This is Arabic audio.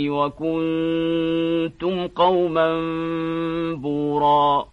وكنتم قوما بوراً